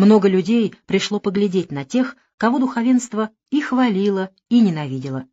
Много людей пришло поглядеть на тех, кого духовенство и хвалило, и ненавидело.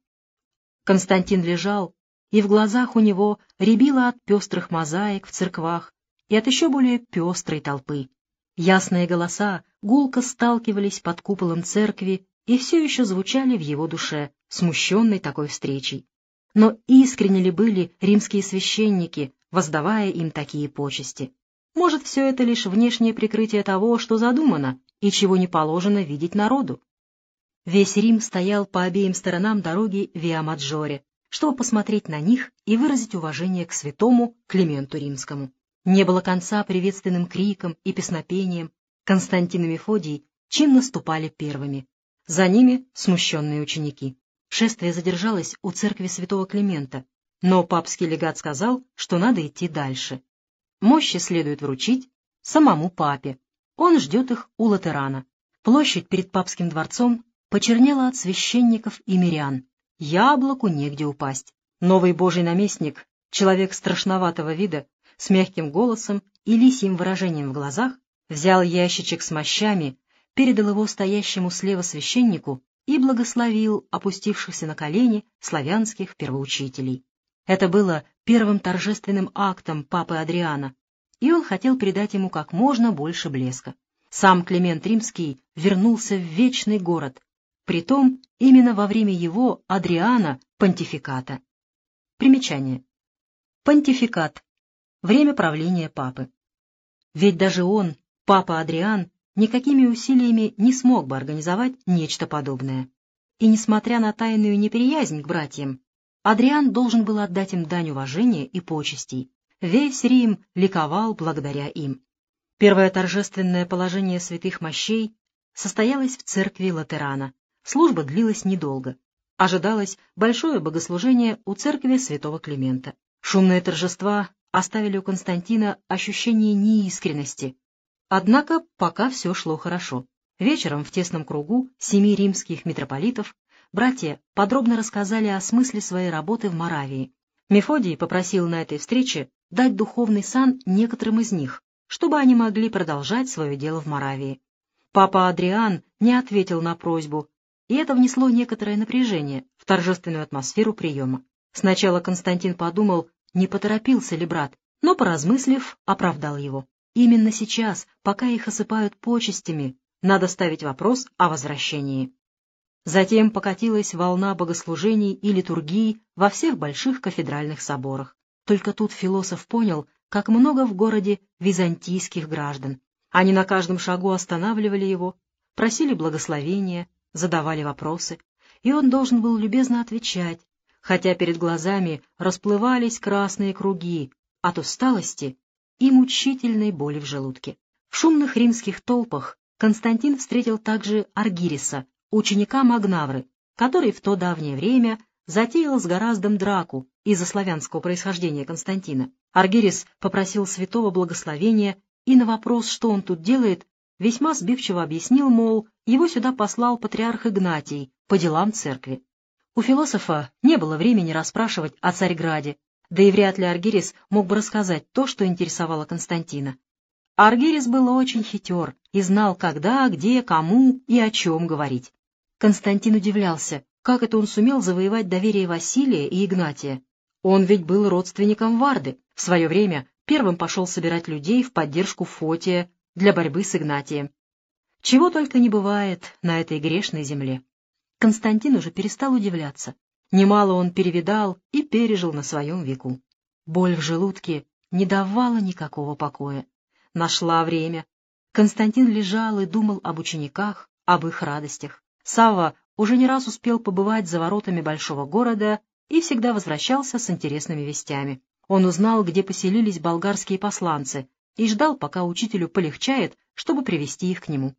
Константин лежал, и в глазах у него рябило от пестрых мозаик в церквах и от еще более пестрой толпы. Ясные голоса гулко сталкивались под куполом церкви и все еще звучали в его душе, смущенной такой встречей. Но искренне ли были римские священники, воздавая им такие почести? Может, все это лишь внешнее прикрытие того, что задумано, и чего не положено видеть народу? Весь Рим стоял по обеим сторонам дороги Виа-Маджоре, чтобы посмотреть на них и выразить уважение к святому Клименту Римскому. Не было конца приветственным крикам и песнопениям. Константин и Мефодий чинно наступали первыми. За ними смущенные ученики. Шествие задержалось у церкви святого Климента, но папский легат сказал, что надо идти дальше. Мощи следует вручить самому папе. Он ждет их у Латерана. Площадь перед папским дворцом почернела от священников и мирян. Яблоку негде упасть. Новый божий наместник, человек страшноватого вида, с мягким голосом и лисьим выражением в глазах, взял ящичек с мощами, передал его стоящему слева священнику и благословил опустившихся на колени славянских первоучителей. Это было первым торжественным актом папы Адриана, и он хотел придать ему как можно больше блеска. Сам Климент Римский вернулся в вечный город, притом именно во время его, Адриана, понтификата. Примечание. Понтификат. Время правления папы. Ведь даже он, папа Адриан, никакими усилиями не смог бы организовать нечто подобное. И несмотря на тайную неприязнь к братьям, Адриан должен был отдать им дань уважения и почестей. Весь Рим ликовал благодаря им. Первое торжественное положение святых мощей состоялось в церкви Латерана. Служба длилась недолго. Ожидалось большое богослужение у церкви святого Климента. Шумные торжества оставили у Константина ощущение неискренности. Однако пока все шло хорошо. Вечером в тесном кругу семи римских митрополитов братья подробно рассказали о смысле своей работы в Моравии. Мефодий попросил на этой встрече дать духовный сан некоторым из них, чтобы они могли продолжать свое дело в Моравии. Папа Адриан не ответил на просьбу, и это внесло некоторое напряжение в торжественную атмосферу приема. Сначала Константин подумал, не поторопился ли брат, но, поразмыслив, оправдал его. Именно сейчас, пока их осыпают почестями, надо ставить вопрос о возвращении. Затем покатилась волна богослужений и литургии во всех больших кафедральных соборах. Только тут философ понял, как много в городе византийских граждан. Они на каждом шагу останавливали его, просили благословения, задавали вопросы, и он должен был любезно отвечать, хотя перед глазами расплывались красные круги от усталости и мучительной боли в желудке. В шумных римских толпах Константин встретил также Аргириса, ученика Магнавры, который в то давнее время затеял с Гораздом драку из-за славянского происхождения Константина. Аргирис попросил святого благословения и на вопрос, что он тут делает, весьма сбивчиво объяснил, мол, его сюда послал патриарх Игнатий по делам церкви. У философа не было времени расспрашивать о Царьграде, да и вряд ли Аргирис мог бы рассказать то, что интересовало Константина. Аргирис был очень хитер и знал, когда, где, кому и о чем говорить. Константин удивлялся, как это он сумел завоевать доверие Василия и Игнатия. Он ведь был родственником Варды, в свое время первым пошел собирать людей в поддержку Фотия для борьбы с Игнатием. Чего только не бывает на этой грешной земле. Константин уже перестал удивляться. Немало он перевидал и пережил на своем веку. Боль в желудке не давала никакого покоя. Нашла время. Константин лежал и думал об учениках, об их радостях. Савва уже не раз успел побывать за воротами большого города и всегда возвращался с интересными вестями. Он узнал, где поселились болгарские посланцы, и ждал, пока учителю полегчает, чтобы привести их к нему.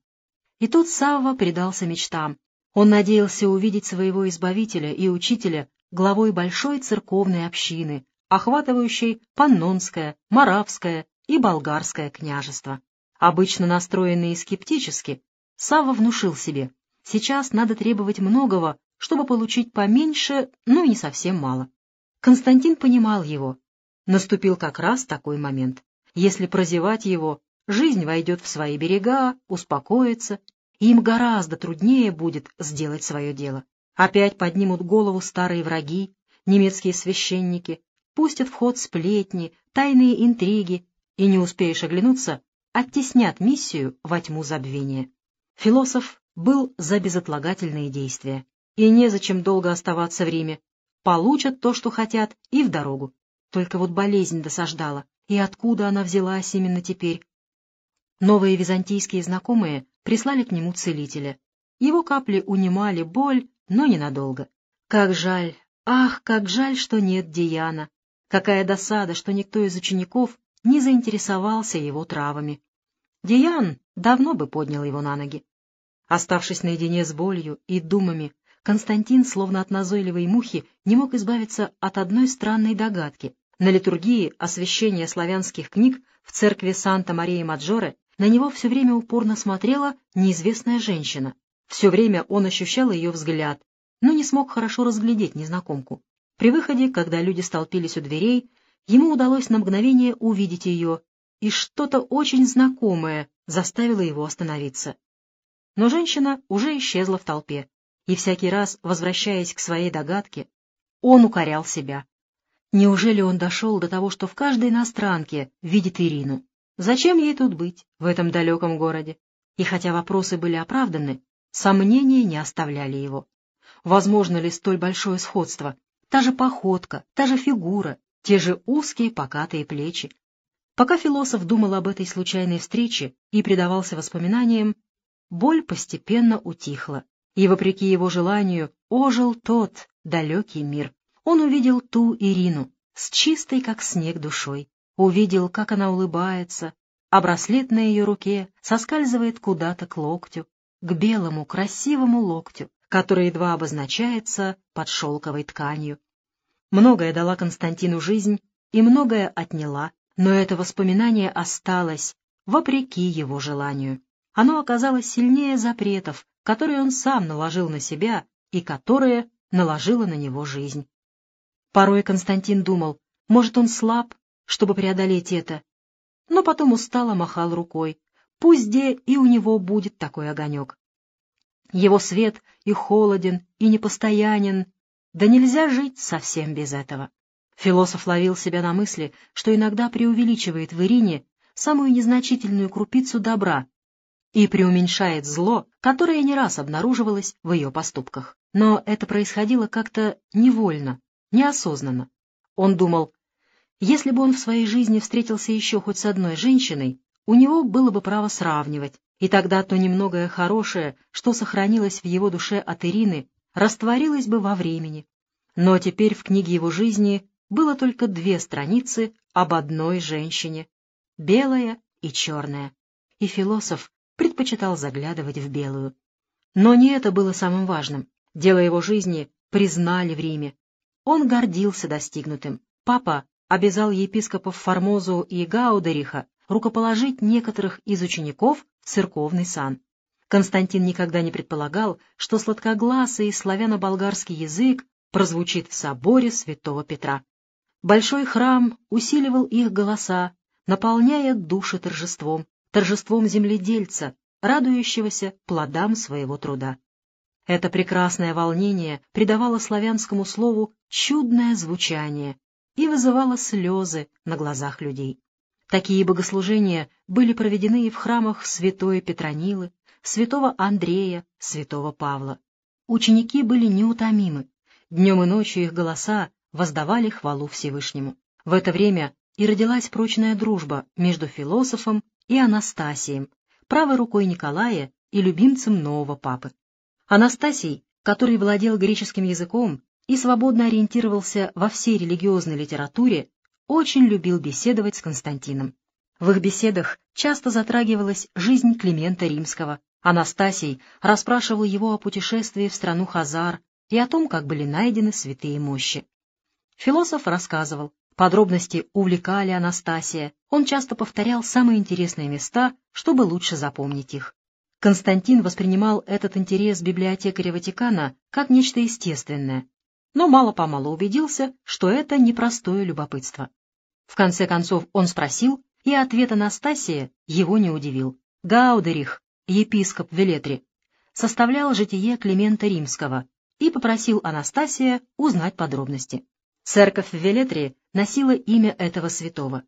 И тут Савва предался мечтам. Он надеялся увидеть своего избавителя и учителя главой большой церковной общины, охватывающей Паннонское, Моравское и Болгарское княжество. Обычно настроенный скептически, Савва внушил себе, Сейчас надо требовать многого, чтобы получить поменьше, ну и не совсем мало. Константин понимал его. Наступил как раз такой момент. Если прозевать его, жизнь войдет в свои берега, успокоится, и им гораздо труднее будет сделать свое дело. Опять поднимут голову старые враги, немецкие священники, пустят в ход сплетни, тайные интриги, и не успеешь оглянуться, оттеснят миссию во тьму забвения. Философ был за безотлагательные действия, и незачем долго оставаться в Риме. Получат то, что хотят, и в дорогу. Только вот болезнь досаждала, и откуда она взялась именно теперь? Новые византийские знакомые прислали к нему целителя. Его капли унимали боль, но ненадолго. Как жаль, ах, как жаль, что нет Диана. Какая досада, что никто из учеников не заинтересовался его травами. Диан давно бы поднял его на ноги. Оставшись наедине с болью и думами, Константин, словно от назойливой мухи, не мог избавиться от одной странной догадки. На литургии освящения славянских книг в церкви Санта-Мария-Маджоре на него все время упорно смотрела неизвестная женщина. Все время он ощущал ее взгляд, но не смог хорошо разглядеть незнакомку. При выходе, когда люди столпились у дверей, ему удалось на мгновение увидеть ее, и что-то очень знакомое заставило его остановиться. Но женщина уже исчезла в толпе, и всякий раз, возвращаясь к своей догадке, он укорял себя. Неужели он дошел до того, что в каждой иностранке видит Ирину? Зачем ей тут быть, в этом далеком городе? И хотя вопросы были оправданы, сомнения не оставляли его. Возможно ли столь большое сходство? Та же походка, та же фигура, те же узкие покатые плечи. Пока философ думал об этой случайной встрече и предавался воспоминаниям, боль постепенно утихла, и, вопреки его желанию, ожил тот далекий мир. Он увидел ту Ирину с чистой, как снег, душой, увидел, как она улыбается, а браслет на ее руке соскальзывает куда-то к локтю, к белому красивому локтю, который едва обозначается под шелковой тканью. Многое дала Константину жизнь и многое отняла, но это воспоминание осталось, вопреки его желанию. Оно оказалось сильнее запретов, которые он сам наложил на себя и которые наложила на него жизнь. Порой Константин думал, может, он слаб, чтобы преодолеть это, но потом устало махал рукой. Пусть где и у него будет такой огонек. Его свет и холоден, и непостоянен, да нельзя жить совсем без этого. Философ ловил себя на мысли, что иногда преувеличивает в Ирине самую незначительную крупицу добра и преуменьшает зло, которое не раз обнаруживалось в ее поступках. Но это происходило как-то невольно, неосознанно. Он думал, если бы он в своей жизни встретился еще хоть с одной женщиной, у него было бы право сравнивать, и тогда то немногое хорошее, что сохранилось в его душе от Ирины, растворилось бы во времени. Но теперь в книге его жизни было только две страницы об одной женщине — белая и черная, и философ предпочитал заглядывать в белую. Но не это было самым важным. Дело его жизни признали в Риме. Он гордился достигнутым. Папа обязал епископов Формозу и Гаудериха рукоположить некоторых из учеников в церковный сан. Константин никогда не предполагал, что сладкогласый славяно-болгарский язык прозвучит в соборе святого Петра. Большой храм усиливал их голоса, наполняя души торжеством, торжеством земледельца, радующегося плодам своего труда. Это прекрасное волнение придавало славянскому слову чудное звучание и вызывало слезы на глазах людей. Такие богослужения были проведены и в храмах святой Петронилы, святого Андрея, святого Павла. Ученики были неутомимы. Днем и ночью их голоса воздавали хвалу Всевышнему. В это время и родилась прочная дружба между философом и Анастасием, правой рукой Николая и любимцем нового папы. Анастасий, который владел греческим языком и свободно ориентировался во всей религиозной литературе, очень любил беседовать с Константином. В их беседах часто затрагивалась жизнь Климента Римского. Анастасий расспрашивал его о путешествии в страну Хазар и о том, как были найдены святые мощи. Философ рассказывал, подробности увлекали Анастасия, он часто повторял самые интересные места, чтобы лучше запомнить их. Константин воспринимал этот интерес библиотекаря Ватикана как нечто естественное, но мало-помалу убедился, что это непростое любопытство. В конце концов он спросил, и ответ Анастасия его не удивил. Гаудерих, епископ Велетри, составлял житие Климента Римского и попросил Анастасия узнать подробности. Церковь в Велетре носила имя этого святого.